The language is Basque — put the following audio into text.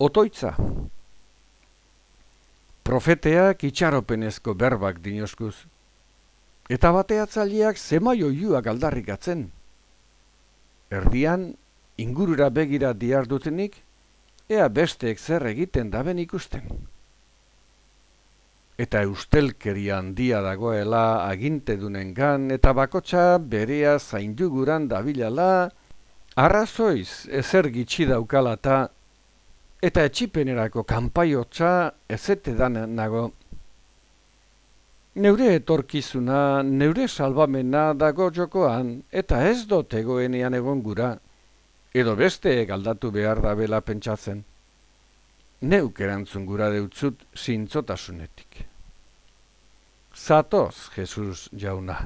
otoitza. Profeteak itxaropenezko berbak dinoskuz. Eta bateatzaileak zemaio iuak aldarrikatzen. Erdian, ingurura begira diar dutenik, ea besteek zer egiten daben ikusten. Eta eustelkeria handia dagoela aginte gan eta bakotxa berea zainduguran dabilala, arrazoiz ezer gitxi daukalata eta etxipenerako kanpaiotza ezetedan nago. Neure etorkizuna, neure salbamena dago jokoan, eta ez dut egoenean egon gura, edo beste galdatu behar da bela pentsatzen. Neuk erantzun gura deutzut zintzotasunetik. Zatoz, Jesus jauna.